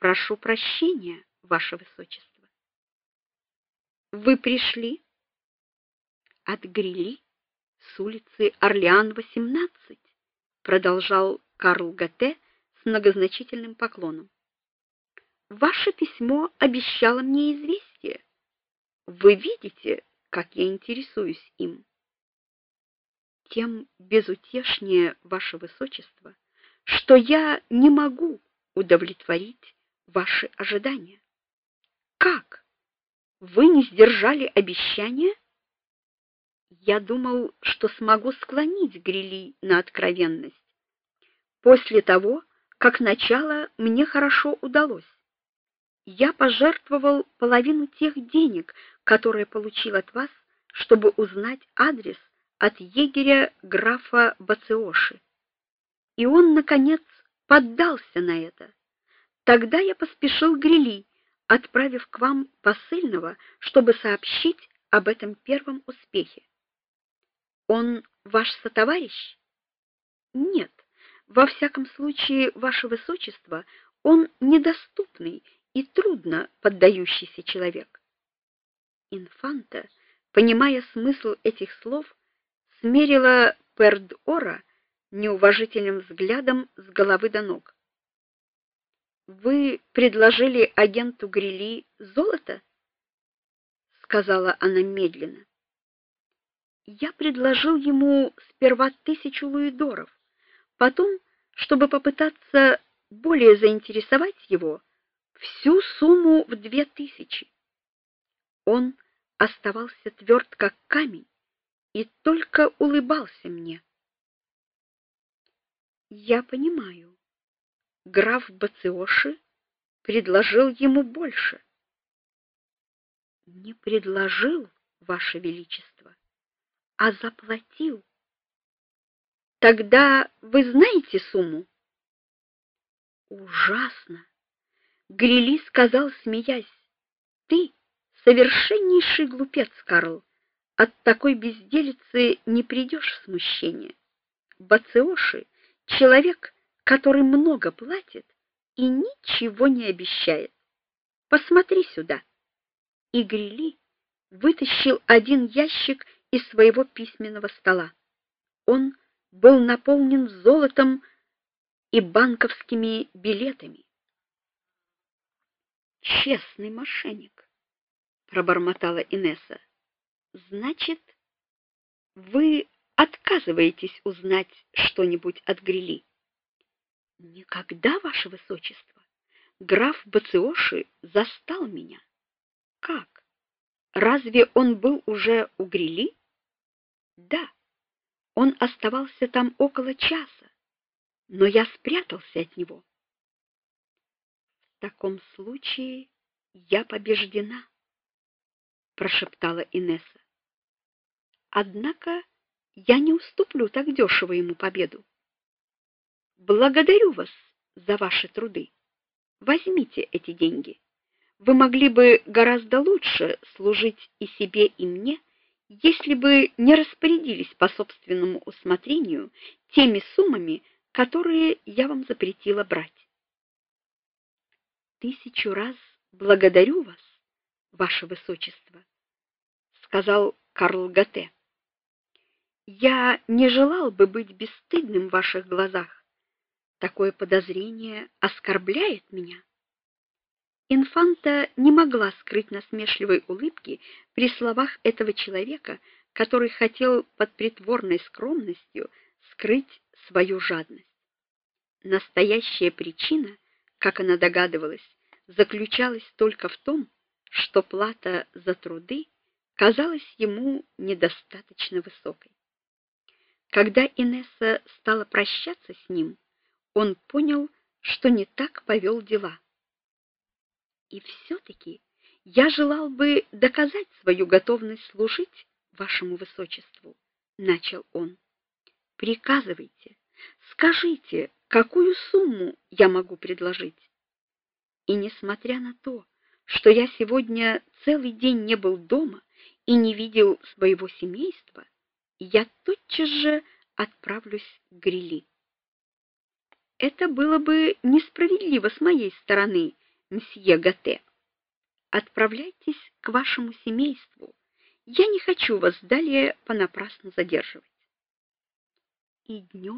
Прошу прощения, ваше высочество. Вы пришли от Грили с улицы Орлеан 18, продолжал Карл Гате с многозначительным поклоном. Ваше письмо обещало мне известие. Вы видите, как я интересуюсь им. Тем безутешнее ваше высочество, что я не могу удовлетворить ваши ожидания. Как? Вы не сдержали обещания? Я думал, что смогу склонить Грили на откровенность. После того, как начало мне хорошо удалось. Я пожертвовал половину тех денег, которые получил от вас, чтобы узнать адрес от егеря графа Бациоши. И он наконец поддался на это. Тогда я поспешил к Грили, отправив к вам посыльного, чтобы сообщить об этом первом успехе. Он ваш сотоварищ? Нет. Во всяком случае, ваше высочество, он недоступный и трудно поддающийся человек. Инфанта, понимая смысл этих слов, смерила Пердора неуважительным взглядом с головы до ног. Вы предложили агенту Грили золото? сказала она медленно. Я предложил ему сперва тысячу луидоров, потом, чтобы попытаться более заинтересовать его, всю сумму в две тысячи. Он оставался тверд как камень и только улыбался мне. Я понимаю. Граф Бациоши предложил ему больше. Не предложил, ваше величество, а заплатил. Тогда вы знаете сумму? Ужасно. Грили сказал, смеясь: "Ты совершеннейший глупец, Карл. От такой безделицы не придешь в смущение. Бациоши человек, который много платит и ничего не обещает. Посмотри сюда". И Грили вытащил один ящик из своего письменного стола. Он был наполнен золотом и банковскими билетами. Честный мошенник, пробормотала Инесса. Значит, вы отказываетесь узнать что-нибудь от Грили? Никогда, ваше высочество. Граф Бациоши застал меня. Как? Разве он был уже у Грили? Да. Он оставался там около часа, но я спрятался от него. В таком случае я побеждена, прошептала Инесса. Однако я не уступлю так дешево ему победу. Благодарю вас за ваши труды. Возьмите эти деньги. Вы могли бы гораздо лучше служить и себе, и мне, если бы не распорядились по собственному усмотрению теми суммами, которые я вам запретила брать. Тысячу раз благодарю вас, ваше высочество, сказал Карл Гате. Я не желал бы быть бесстыдным в ваших глазах. Такое подозрение оскорбляет меня. Инфанта не могла скрыть насмешливой улыбки при словах этого человека, который хотел под притворной скромностью скрыть свою жадность. Настоящая причина, как она догадывалась, заключалась только в том, что плата за труды казалась ему недостаточно высокой. Когда Инесса стала прощаться с ним, он понял, что не так повел дела. И все таки я желал бы доказать свою готовность служить вашему высочеству, начал он. Приказывайте, скажите, какую сумму я могу предложить? И несмотря на то, что я сегодня целый день не был дома и не видел своего семейства, я тотчас же отправлюсь к Грили. Это было бы несправедливо с моей стороны, мсье Гате. Отправляйтесь к вашему семейству. Я не хочу вас далее понапрасну задерживать. И днем